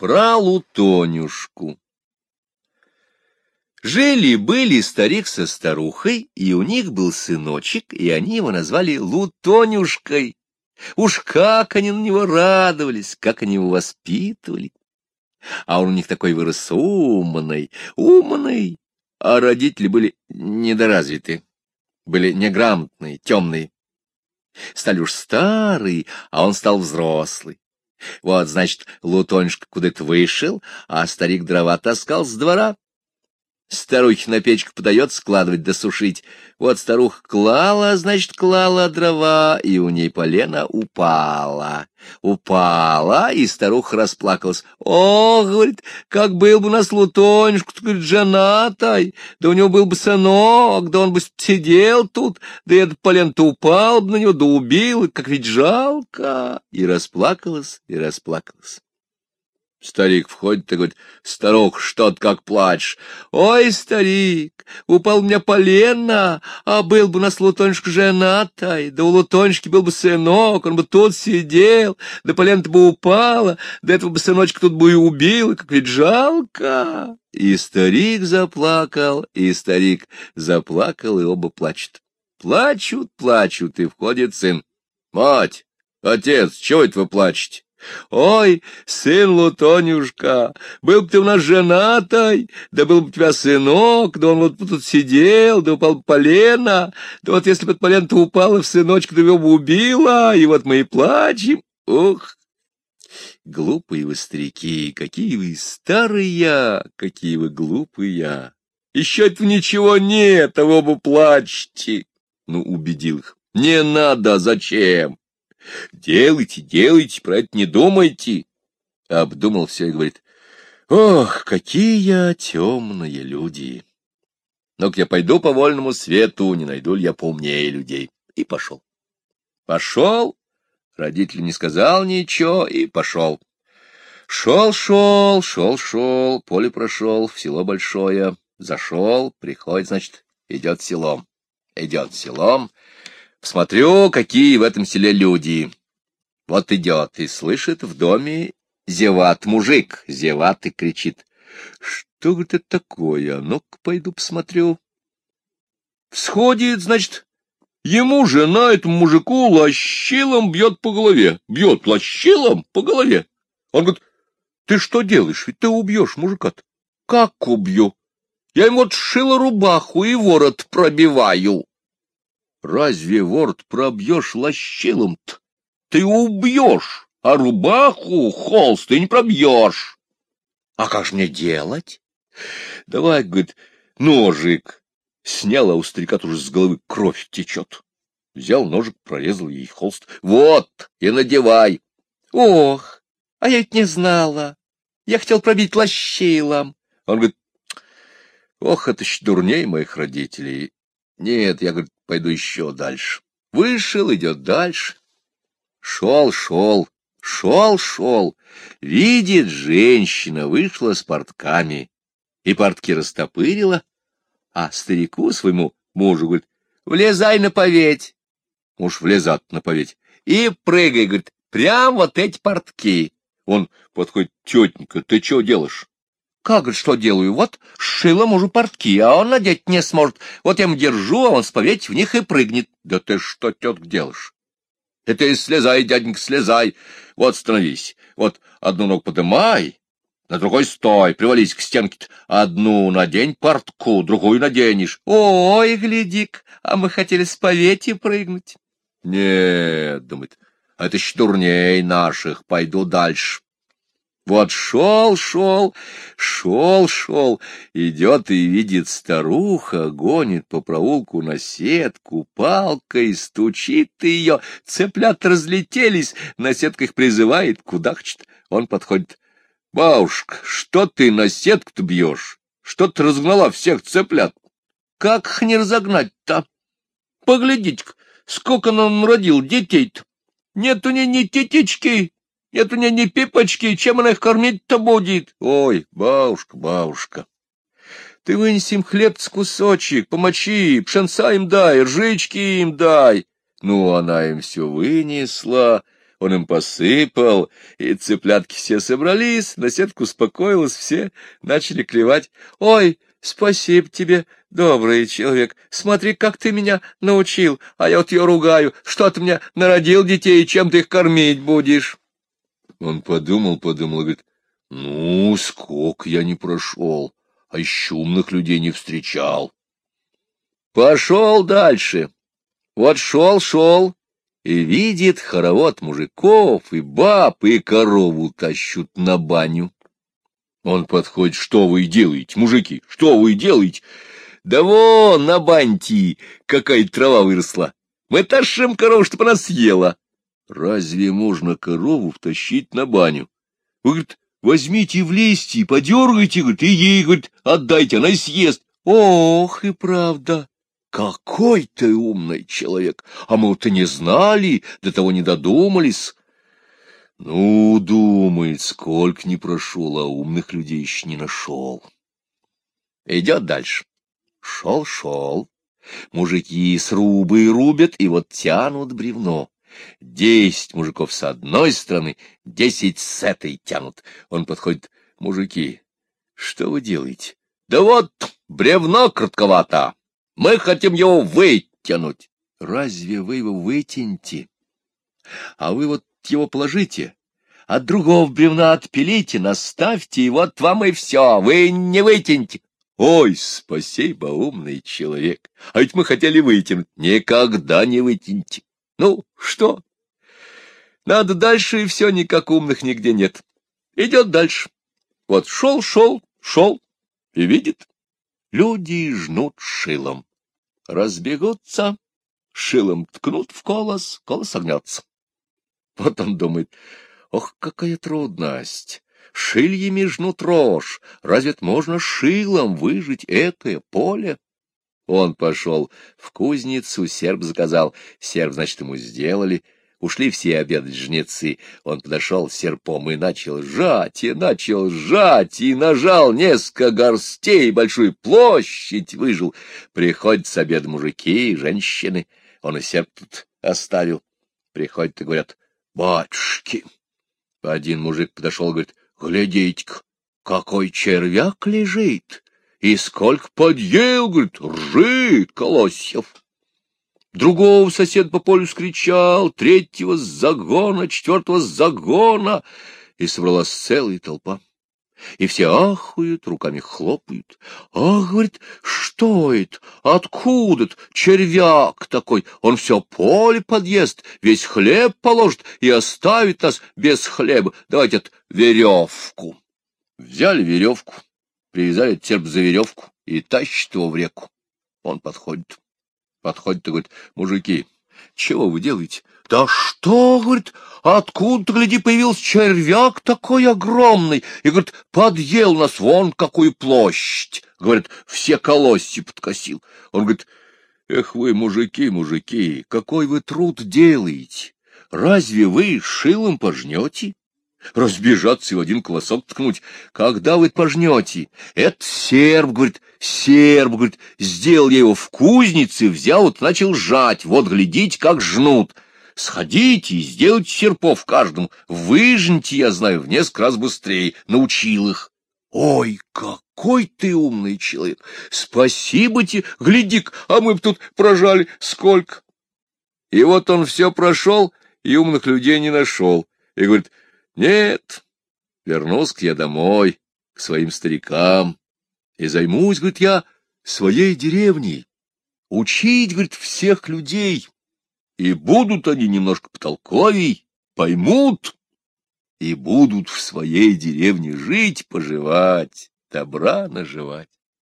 Про Лутонюшку. Жили-были старик со старухой, и у них был сыночек, и они его назвали Лутонюшкой. Уж как они на него радовались, как они его воспитывали. А он у них такой вырос умный, умный, а родители были недоразвиты, были неграмотные, темные. Стали уж старые, а он стал взрослый. Вот, значит, Лутоньшка куда-то вышел, а старик дрова таскал с двора. Старухе на печку подает складывать да сушить. Вот старуха клала, значит, клала дрова, и у ней полено упала. Упала, и старуха расплакалась. «О, — говорит, — как был бы у нас Лутонюшка, — говорит, — женатой, да у него был бы сынок, да он бы сидел тут, да этот полен-то упал бы на него, да убил, как ведь жалко!» И расплакалась, и расплакалась. Старик входит и говорит, старух, что ты как плачешь? Ой, старик, упал меня полено, а был бы у нас Лутончик женатой, да у Лутончики был бы сынок, он бы тут сидел, да полено бы упало, да этого бы сыночка тут бы и убил, как ведь жалко. И старик заплакал, и старик заплакал, и оба плачут. Плачут, плачут, и входит сын. Мать, отец, чего это вы плачете? Ой, сын Лутонюшка, был бы ты у нас женатой, да был бы у тебя сынок, да он вот тут сидел, да упал полено, да вот если бы полено-то упало в сыночка, да его бы убило, и вот мы и плачем. Ох, глупые вы старики, какие вы старые, какие вы глупые. Еще этого ничего нет, вы оба плачете. Ну, убедил их. Не надо, зачем? Делайте, делайте, про это не думайте. Обдумал все и говорит, ох, какие темные люди. Ну-ка я пойду по вольному свету, не найду ли я поумнее людей. И пошел. Пошел, родитель не сказал ничего, и пошел. Шел, шел, шел, шел, поле прошел, в село большое, зашел, приходит, значит, идет селом. Идет селом, Смотрю, какие в этом селе люди. Вот идет и слышит в доме зеват мужик, зеват и кричит. Что это такое? Ну-ка, пойду посмотрю. Всходит, значит, ему жена этому мужику лощилом бьет по голове. Бьет лощилом по голове. Он говорит, ты что делаешь? Ведь ты убьешь мужика-то. Как убью? Я ему вот шила рубаху и ворот пробиваю. Разве ворот пробьешь лощилом-то? Ты убьешь, а рубаху, холст ты не пробьешь. А как же мне делать? Давай, говорит, ножик. Сняла у старика тоже с головы кровь течет. Взял ножик, прорезал ей холст. Вот, и надевай. Ох, а я ведь не знала. Я хотел пробить лощилом. Он говорит, ох, это ж дурней моих родителей. Нет, я, говорит, пойду еще дальше. Вышел, идет дальше. Шел, шел, шел, шел. Видит, женщина вышла с портками. И портки растопырила, а старику своему мужу говорит, влезай на поветь. Муж влезат на поветь. И прыгай, говорит, прям вот эти портки. Он подходит, тетенька, ты что делаешь? Как что делаю? Вот шила мужу портки, а он надеть не сможет. Вот я ему держу, а он споведь в них и прыгнет. Да ты что, тетка, делаешь? Это и слезай, дяденька, слезай. Вот становись. Вот одну ногу подымай, на другой стой, привались к стенке. Одну надень портку, другую наденешь. Ой, глядик, а мы хотели с повети прыгнуть. Нет, думает, а это щурней наших, пойду дальше. Вот шел, шел, шел, шел, идет и видит старуха, гонит по проулку на сетку, палкой стучит ее, цыплят разлетелись, на сетках призывает, кудахчет. Он подходит. — Бабушка, что ты на сетку-то бьешь? Что ты разгнала всех цыплят? Как их не разогнать-то? Поглядите-ка, сколько нам родил детей-то. Нет у нее ни тетички, нет у нее ни пипочки, чем она их кормить-то будет? Ой, бабушка, бабушка, ты вынеси им хлеб с кусочек, помочи, пшенца им дай, ржички им дай. Ну, она им все вынесла, он им посыпал, и цыплятки все собрались, наседка успокоилась, все начали клевать. «Ой, спасибо тебе, добрый человек, смотри, как ты меня научил, а я вот ее ругаю, что ты меня народил детей, чем ты их кормить будешь?» Он подумал, подумал, говорит, «Ну, сколько я не прошел, а еще умных людей не встречал». Пошел дальше. Вот шел-шел, и видит хоровод мужиков и баб, и корову тащут на баню. Он подходит, что вы делаете, мужики, что вы делаете? Да вон, на баньте какая трава выросла. Мы тащим корову, чтобы она съела. Разве можно корову втащить на баню? Вы, говорит, возьмите листья, подергайте, говорит, и ей, говорит, отдайте, она съест. Ох, и правда. Какой ты умный человек! А мы-то не знали, до того не додумались. Ну, думает, сколько не прошел, а умных людей еще не нашел. Идет дальше. Шел-шел. Мужики срубы рубят и вот тянут бревно. Десять мужиков с одной стороны, десять с этой тянут. Он подходит. Мужики, что вы делаете? Да вот, бревно кратковато. Мы хотим его вытянуть. Разве вы его вытянете? А вы вот его положите, от другого бревна отпилите, наставьте, и вот вам и все, вы не вытянете. Ой, спасибо, умный человек, а ведь мы хотели вытянуть. Никогда не вытяните. Ну, что? Надо дальше, и все, никак умных нигде нет. Идет дальше. Вот шел, шел, шел, и видит, люди жнут шилом разбегутся, шилом ткнут в колос, колос огнется. Вот он думает, ох, какая трудность! Шильями жнут рожь, разве можно шилом выжить это поле? Он пошел в кузницу, серб заказал, серб, значит, ему сделали — Ушли все обедать жнецы. Он подошел серпом и начал сжать, и начал сжать, и нажал несколько горстей, большую площадь выжил. Приходят с обед мужики и женщины. Он и серп тут оставил. Приходят и говорят, батюшки. Один мужик подошел и говорит, глядите-ка, какой червяк лежит, и сколько подъел, говорит, ржит колосьев. Другого сосед по полю скричал, третьего с загона, четвертого с загона, и собралась целая толпа. И все ахают, руками хлопают. Ах, говорит, что это? Откуда это? Червяк такой. Он все поле подъест, весь хлеб положит и оставит нас без хлеба. Давайте веревку. Взяли веревку, привязали терп за веревку и тащат его в реку. Он подходит. Подходит и говорит, мужики, чего вы делаете? Да что, говорит, откуда, гляди, появился червяк такой огромный, и, говорит, подъел нас вон какую площадь, говорит, все колосси подкосил. Он говорит, эх вы, мужики, мужики, какой вы труд делаете, разве вы шилом пожнете? Разбежаться и в один колосок ткнуть. Когда вы пожнете? Это серб, говорит, серб, говорит, сделал я его в кузнице, взял, вот начал жать, вот глядите, как жнут. Сходите и сделайте серпов каждому, выжните, я знаю, в несколько раз быстрее, научил их. Ой, какой ты умный человек! Спасибо тебе, гляди а мы б тут прожали сколько! И вот он все прошел, и умных людей не нашел, и говорит, нет, вернусь-ка я домой, к своим старикам, и займусь, говорит, я своей деревней, учить, говорит, всех людей, и будут они немножко потолковей, поймут, и будут в своей деревне жить, поживать, добра наживать.